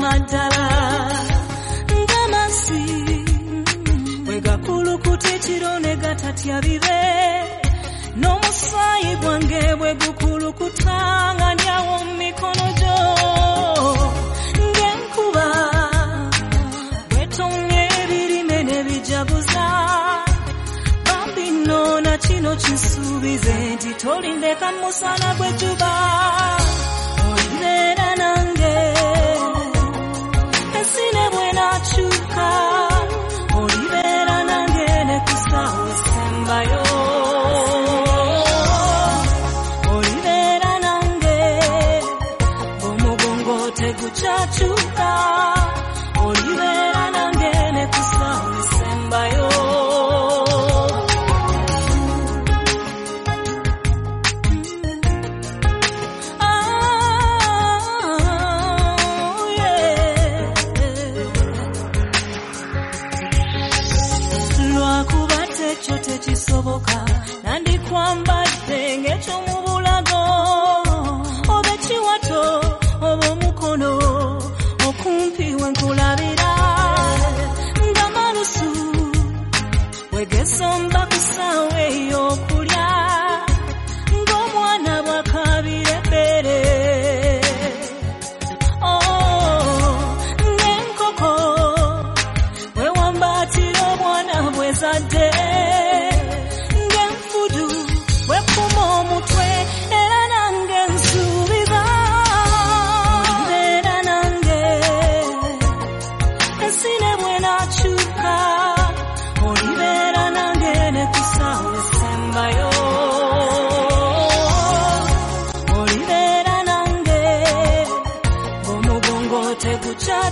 mwaddala ngamasi bwe gakulukuta ekiro ne gatatya bibe n'omusaayi gwange bwe gukulukuta nga ndyawo mu mikono gyo ng'enkuba bwetonya ebirime ne bijaguza bambi nno na kino kisuubize nti tolindeka mu musana gw'ejjuba contigo en kulabira Ndamalo su Wege somba kusawe yoku